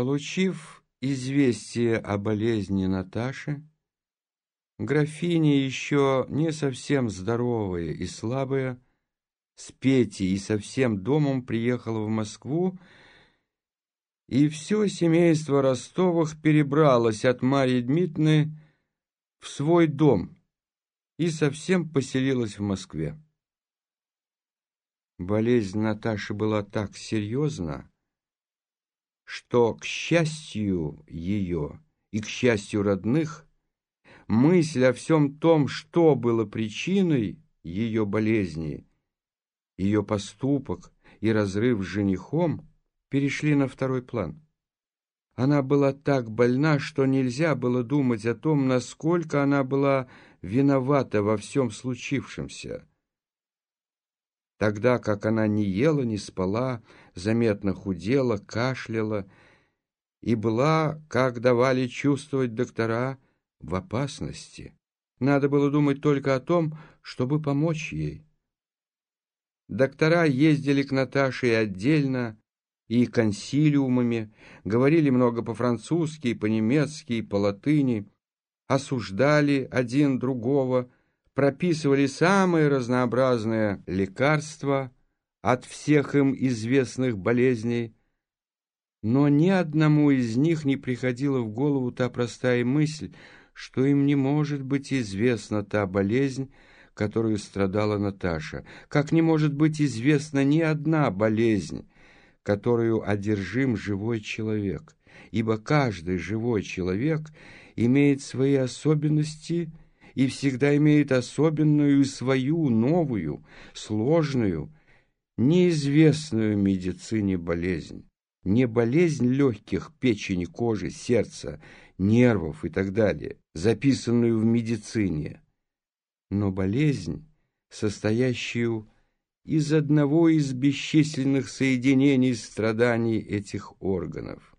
Получив известие о болезни Наташи, графиня еще не совсем здоровая и слабая, с Петей и со всем домом приехала в Москву, и все семейство Ростовых перебралось от Марьи Дмитриевны в свой дом и совсем поселилось в Москве. Болезнь Наташи была так серьезна, что, к счастью ее и к счастью родных, мысль о всем том, что было причиной ее болезни, ее поступок и разрыв с женихом, перешли на второй план. Она была так больна, что нельзя было думать о том, насколько она была виновата во всем случившемся тогда как она не ела, не спала, заметно худела, кашляла и была, как давали чувствовать доктора, в опасности. Надо было думать только о том, чтобы помочь ей. Доктора ездили к Наташе отдельно, и консилиумами, говорили много по-французски, по-немецки, по-латыни, осуждали один другого, прописывали самые разнообразные лекарства от всех им известных болезней, но ни одному из них не приходила в голову та простая мысль, что им не может быть известна та болезнь, которую страдала Наташа, как не может быть известна ни одна болезнь, которую одержим живой человек, ибо каждый живой человек имеет свои особенности и всегда имеет особенную свою, новую, сложную, неизвестную медицине болезнь. Не болезнь легких, печени, кожи, сердца, нервов и так далее, записанную в медицине, но болезнь, состоящую из одного из бесчисленных соединений страданий этих органов.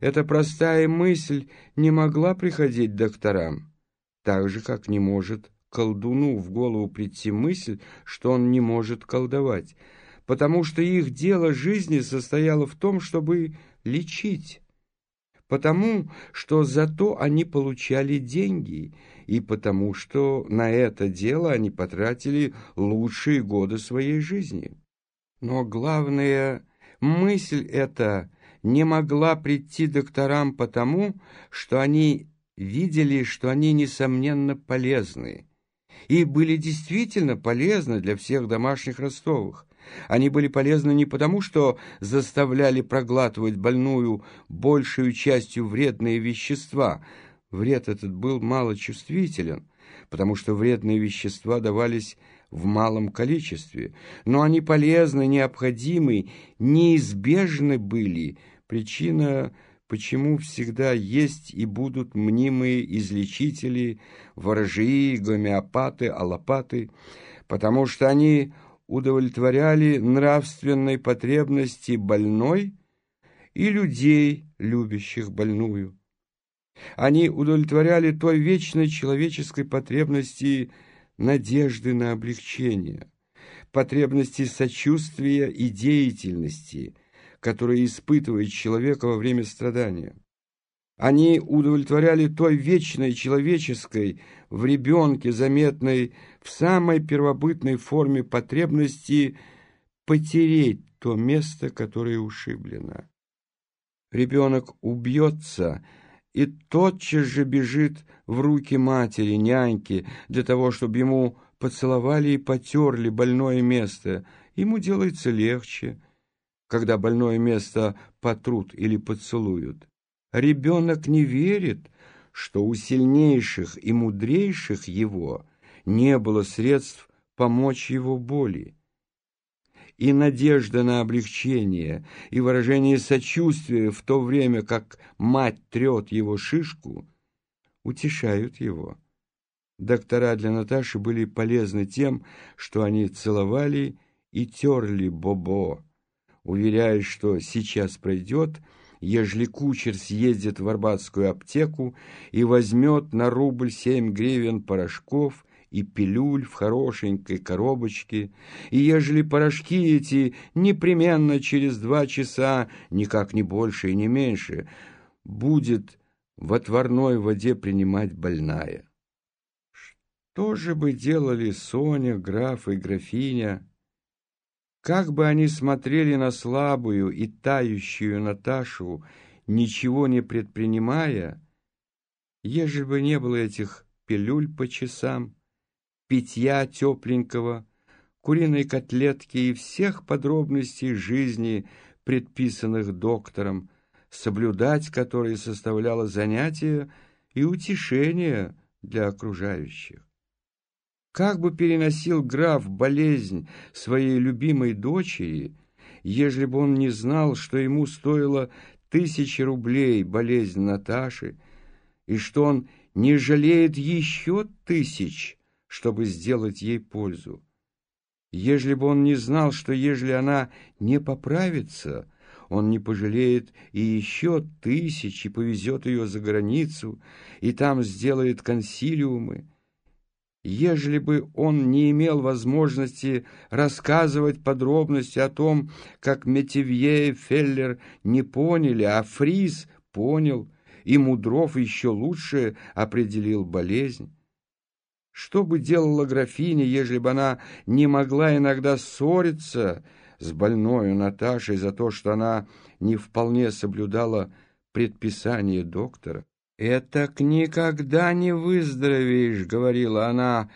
Эта простая мысль не могла приходить докторам, так же, как не может колдуну в голову прийти мысль, что он не может колдовать, потому что их дело жизни состояло в том, чтобы лечить, потому что зато они получали деньги, и потому что на это дело они потратили лучшие годы своей жизни. Но главная мысль эта не могла прийти докторам потому, что они видели, что они, несомненно, полезны, и были действительно полезны для всех домашних Ростовых. Они были полезны не потому, что заставляли проглатывать больную большую частью вредные вещества. Вред этот был малочувствителен, потому что вредные вещества давались в малом количестве, но они полезны, необходимы, неизбежны были. Причина почему всегда есть и будут мнимые излечители, ворожии, гомеопаты, аллопаты, потому что они удовлетворяли нравственной потребности больной и людей, любящих больную. Они удовлетворяли той вечной человеческой потребности надежды на облегчение, потребности сочувствия и деятельности – которые испытывает человека во время страдания. Они удовлетворяли той вечной человеческой в ребенке, заметной в самой первобытной форме потребности потереть то место, которое ушиблено. Ребенок убьется и тотчас же бежит в руки матери, няньки, для того, чтобы ему поцеловали и потерли больное место. Ему делается легче, когда больное место потрут или поцелуют. Ребенок не верит, что у сильнейших и мудрейших его не было средств помочь его боли. И надежда на облегчение, и выражение сочувствия в то время, как мать трет его шишку, утешают его. Доктора для Наташи были полезны тем, что они целовали и терли Бобо, уверяя, что сейчас пройдет, ежели кучер съездит в Арбатскую аптеку и возьмет на рубль семь гривен порошков и пилюль в хорошенькой коробочке, и ежели порошки эти непременно через два часа, никак не больше и не меньше, будет в отварной воде принимать больная. Что же бы делали Соня, граф и графиня, как бы они смотрели на слабую и тающую Наташу, ничего не предпринимая, ежели бы не было этих пилюль по часам, питья тепленького, куриной котлетки и всех подробностей жизни, предписанных доктором, соблюдать которые составляло занятие и утешение для окружающих. Как бы переносил граф болезнь своей любимой дочери, ежели бы он не знал, что ему стоило тысячи рублей болезнь Наташи, и что он не жалеет еще тысяч, чтобы сделать ей пользу. Ежели бы он не знал, что ежели она не поправится, он не пожалеет и еще тысячи повезет ее за границу, и там сделает консилиумы, ежели бы он не имел возможности рассказывать подробности о том, как Метевье и Феллер не поняли, а Фриз понял, и Мудров еще лучше определил болезнь. Что бы делала графиня, ежели бы она не могла иногда ссориться с больною Наташей за то, что она не вполне соблюдала предписание доктора? «Этак никогда не выздоровеешь», — говорила она,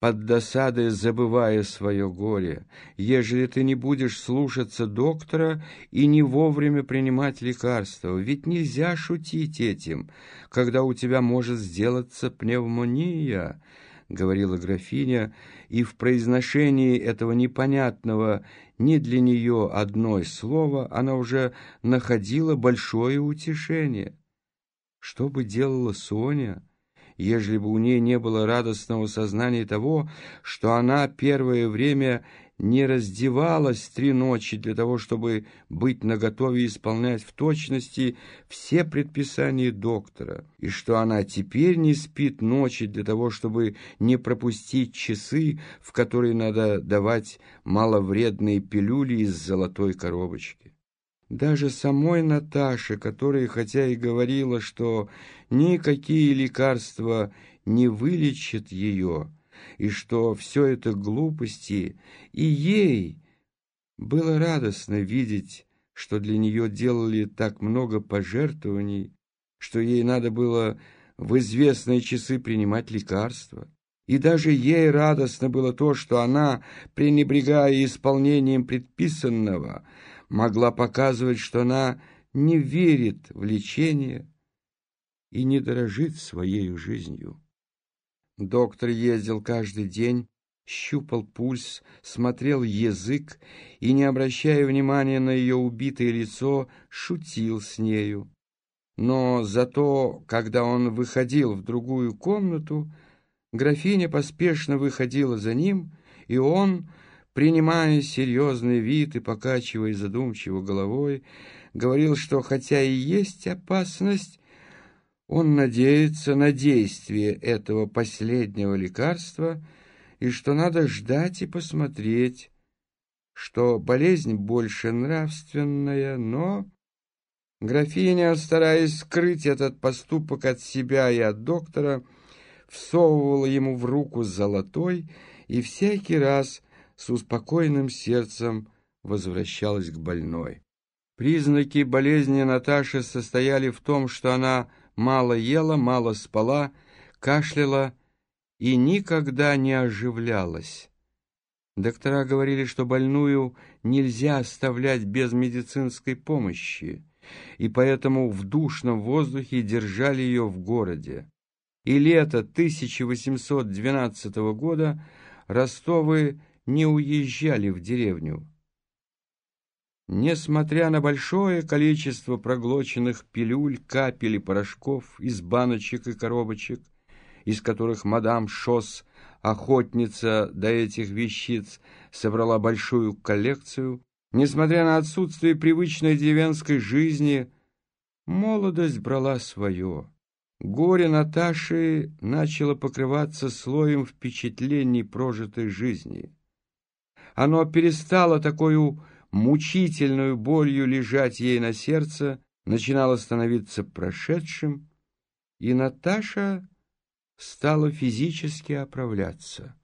под досадой забывая свое горе, «ежели ты не будешь слушаться доктора и не вовремя принимать лекарства. Ведь нельзя шутить этим, когда у тебя может сделаться пневмония». — говорила графиня, и в произношении этого непонятного ни для нее одной слова она уже находила большое утешение. Что бы делала Соня, ежели бы у ней не было радостного сознания того, что она первое время не раздевалась три ночи для того, чтобы быть наготове исполнять в точности все предписания доктора, и что она теперь не спит ночи для того, чтобы не пропустить часы, в которые надо давать маловредные пилюли из золотой коробочки. Даже самой Наташе, которая хотя и говорила, что никакие лекарства не вылечат ее, и что все это глупости, и ей было радостно видеть, что для нее делали так много пожертвований, что ей надо было в известные часы принимать лекарства. И даже ей радостно было то, что она, пренебрегая исполнением предписанного, могла показывать, что она не верит в лечение и не дорожит своей жизнью. Доктор ездил каждый день, щупал пульс, смотрел язык и, не обращая внимания на ее убитое лицо, шутил с нею. Но зато, когда он выходил в другую комнату, графиня поспешно выходила за ним, и он принимая серьезный вид и покачивая задумчиво головой, говорил, что хотя и есть опасность, он надеется на действие этого последнего лекарства и что надо ждать и посмотреть, что болезнь больше нравственная, но... Графиня, стараясь скрыть этот поступок от себя и от доктора, всовывала ему в руку золотой и всякий раз с успокоенным сердцем возвращалась к больной. Признаки болезни Наташи состояли в том, что она мало ела, мало спала, кашляла и никогда не оживлялась. Доктора говорили, что больную нельзя оставлять без медицинской помощи, и поэтому в душном воздухе держали ее в городе. И лето 1812 года Ростовы не уезжали в деревню. Несмотря на большое количество проглоченных пилюль, капель и порошков из баночек и коробочек, из которых мадам Шос, охотница до этих вещиц, собрала большую коллекцию, несмотря на отсутствие привычной деревенской жизни, молодость брала свое. Горе Наташи начало покрываться слоем впечатлений прожитой жизни. Оно перестало такую мучительную болью лежать ей на сердце, начинало становиться прошедшим, и Наташа стала физически оправляться.